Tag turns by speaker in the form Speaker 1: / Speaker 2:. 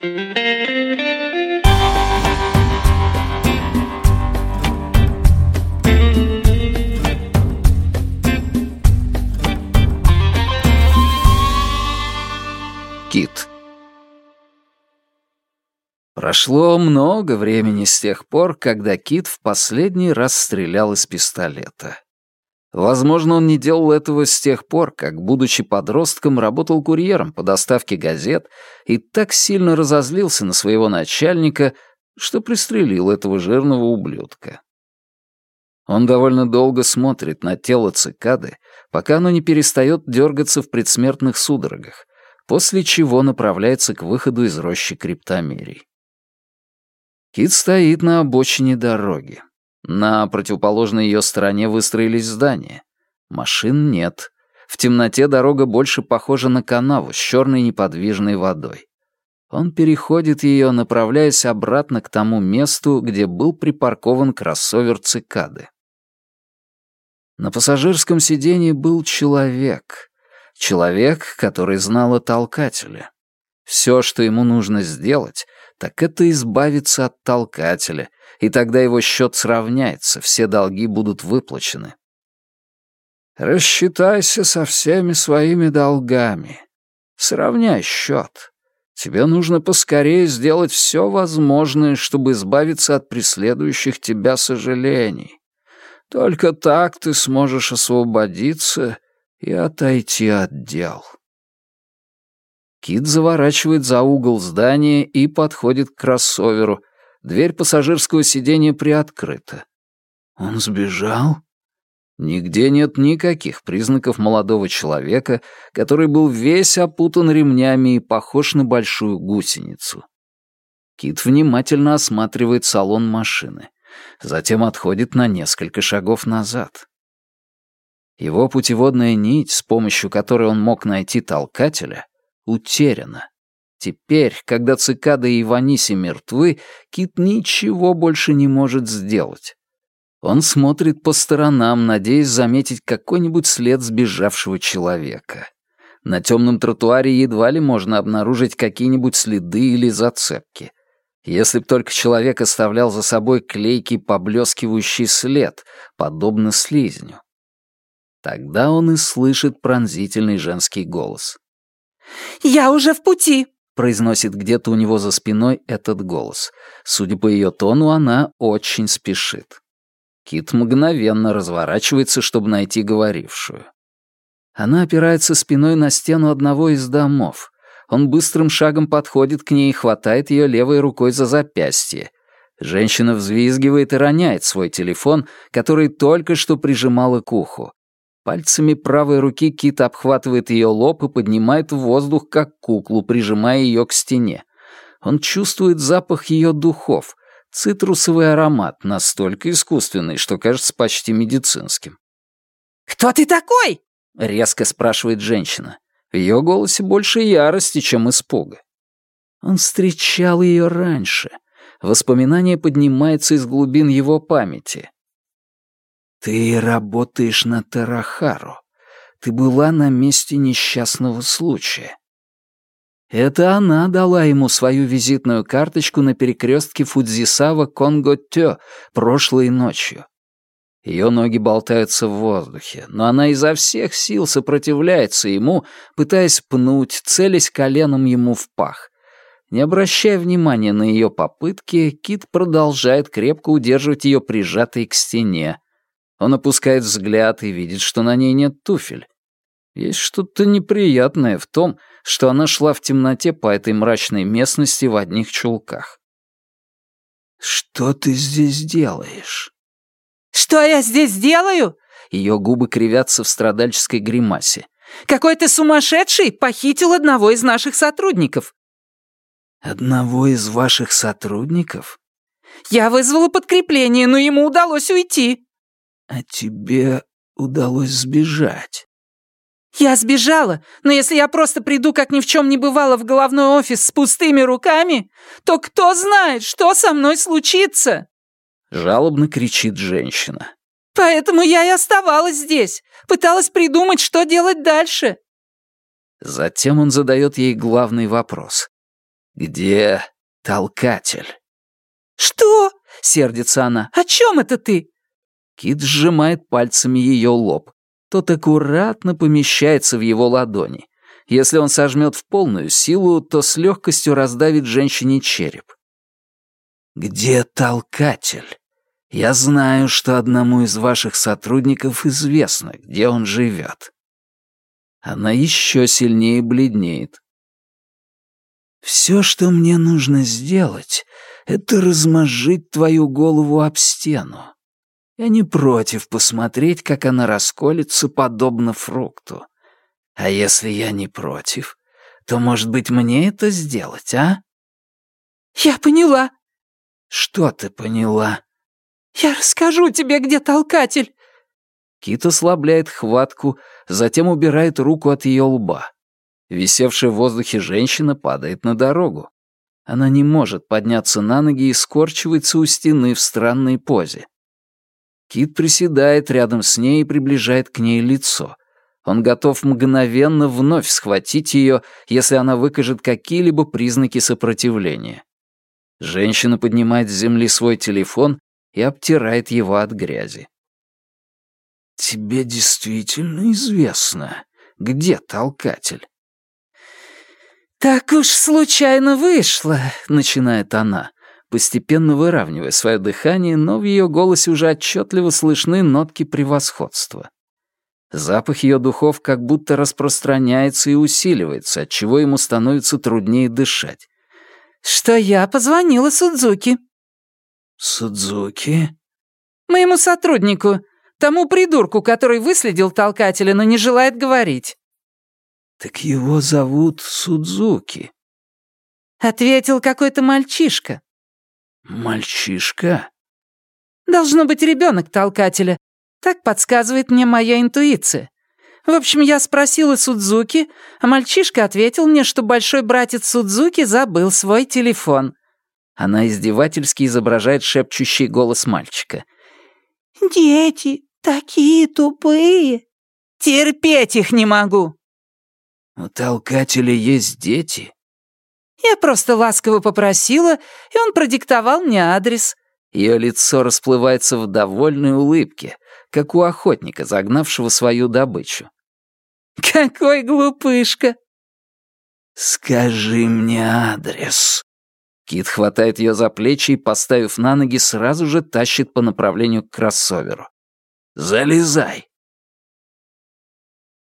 Speaker 1: Кит. Прошло много времени с тех пор, когда Кит в последний раз стрелял из пистолета. Возможно, он не делал этого с тех пор, как, будучи подростком, работал курьером по доставке газет и так сильно разозлился на своего начальника, что пристрелил этого жирного ублюдка. Он довольно долго смотрит на тело цикады, пока оно не перестает дергаться в предсмертных судорогах, после чего направляется к выходу из рощи криптомерий. Кит стоит на обочине дороги. На противоположной ее стороне выстроились здания. Машин нет. В темноте дорога больше похожа на канаву с черной неподвижной водой. Он переходит ее, направляясь обратно к тому месту, где был припаркован кроссовер цикады. На пассажирском сиденье был человек. Человек, который знал о толкателе. Все, что ему нужно сделать, так это избавиться от толкателя, и тогда его счет сравняется, все долги будут выплачены. Рассчитайся со всеми своими долгами. Сравняй счет. Тебе нужно поскорее сделать все возможное, чтобы избавиться от преследующих тебя сожалений. Только так ты сможешь освободиться и отойти от дел. Кит заворачивает за угол здания и подходит к кроссоверу. Дверь пассажирского сиденья приоткрыта. Он сбежал? Нигде нет никаких признаков молодого человека, который был весь опутан ремнями и похож на большую гусеницу. Кит внимательно осматривает салон машины, затем отходит на несколько шагов назад. Его путеводная нить, с помощью которой он мог найти толкателя, утеряна. Теперь, когда цикады и Иваниси мертвы, Кит ничего больше не может сделать. Он смотрит по сторонам, надеясь заметить какой-нибудь след сбежавшего человека. На темном тротуаре едва ли можно обнаружить какие-нибудь следы или зацепки. Если б только человек оставлял за собой клейкий поблескивающий след, подобно слизню. Тогда он и слышит пронзительный женский голос.
Speaker 2: «Я уже в пути!» — произносит
Speaker 1: где-то у него за спиной этот голос. Судя по ее тону, она очень спешит. Кит мгновенно разворачивается, чтобы найти говорившую. Она опирается спиной на стену одного из домов. Он быстрым шагом подходит к ней и хватает ее левой рукой за запястье. Женщина взвизгивает и роняет свой телефон, который только что прижимала к уху. Пальцами правой руки Кит обхватывает ее лоб и поднимает в воздух, как куклу, прижимая ее к стене. Он чувствует запах ее духов, цитрусовый аромат, настолько искусственный, что кажется почти медицинским.
Speaker 2: «Кто ты такой?»
Speaker 1: — резко спрашивает женщина. В ее голосе больше ярости, чем испуга. Он встречал ее раньше. Воспоминание поднимается из глубин его памяти. «Ты работаешь на Тарахару. Ты была на месте несчастного случая». Это она дала ему свою визитную карточку на перекрестке Фудзисава Конго-Тё прошлой ночью. Ее ноги болтаются в воздухе, но она изо всех сил сопротивляется ему, пытаясь пнуть, целясь коленом ему в пах. Не обращая внимания на ее попытки, Кит продолжает крепко удерживать ее прижатой к стене, он опускает взгляд и видит, что на ней нет туфель. Есть что-то неприятное в том, что она шла в темноте по этой мрачной местности в одних чулках. «Что ты здесь делаешь?»
Speaker 2: «Что я здесь делаю?»
Speaker 1: Ее губы кривятся в страдальческой гримасе.
Speaker 2: «Какой-то сумасшедший похитил одного из наших сотрудников».
Speaker 1: «Одного из ваших сотрудников?»
Speaker 2: «Я вызвала подкрепление, но ему удалось уйти».
Speaker 1: «А тебе удалось сбежать?»
Speaker 2: «Я сбежала, но если я просто приду, как ни в чем не бывало, в головной офис с пустыми руками, то кто знает, что со мной случится?»
Speaker 1: Жалобно кричит женщина.
Speaker 2: «Поэтому я и оставалась здесь, пыталась придумать, что делать дальше».
Speaker 1: Затем он задает ей главный вопрос. Где толкатель?
Speaker 2: «Что?» — сердится она. «О чем это ты?»
Speaker 1: Кит сжимает пальцами ее лоб. Тот аккуратно помещается в его ладони. Если он сожмет в полную силу, то с легкостью раздавит женщине череп. «Где толкатель? Я знаю, что одному из ваших сотрудников известно, где он живет». Она еще сильнее бледнеет. «Все, что мне нужно сделать, это размозжить твою голову об стену. Я не против посмотреть, как она расколется, подобно фрукту. А если я не против, то, может быть, мне это сделать, а?
Speaker 2: Я поняла.
Speaker 1: Что ты поняла?
Speaker 2: Я расскажу тебе, где толкатель.
Speaker 1: Кит ослабляет хватку, затем убирает руку от ее лба. Висевшая в воздухе женщина падает на дорогу. Она не может подняться на ноги и скорчивается у стены в странной позе. Кит приседает рядом с ней и приближает к ней лицо. Он готов мгновенно вновь схватить ее, если она выкажет какие-либо признаки сопротивления. Женщина поднимает с земли свой телефон и обтирает его от грязи. «Тебе действительно известно, где толкатель?»
Speaker 2: «Так уж случайно вышло», — начинает она постепенно выравнивая свое дыхание, но в ее голосе уже отчетливо слышны нотки превосходства. Запах ее духов как будто распространяется и усиливается, отчего ему становится труднее дышать. «Что я позвонила Судзуки».
Speaker 1: «Судзуки?»
Speaker 2: «Моему сотруднику, тому придурку, который выследил толкателя, но не желает говорить».
Speaker 1: «Так его зовут Судзуки».
Speaker 2: Ответил какой-то мальчишка.
Speaker 1: «Мальчишка?»
Speaker 2: «Должно быть ребенок толкателя. Так подсказывает мне моя интуиция. В общем, я спросила Судзуки, а мальчишка ответил мне, что большой братец Судзуки забыл свой телефон».
Speaker 1: Она издевательски изображает шепчущий голос мальчика.
Speaker 2: «Дети такие тупые. Терпеть их не могу».
Speaker 1: «У толкателя есть дети?»
Speaker 2: Я просто ласково попросила, и он продиктовал мне адрес».
Speaker 1: Ее лицо расплывается в довольной улыбке, как у охотника, загнавшего свою добычу.
Speaker 2: «Какой глупышка!»
Speaker 1: «Скажи мне адрес». Кит хватает ее за плечи и, поставив на ноги, сразу же тащит по направлению к кроссоверу. «Залезай!»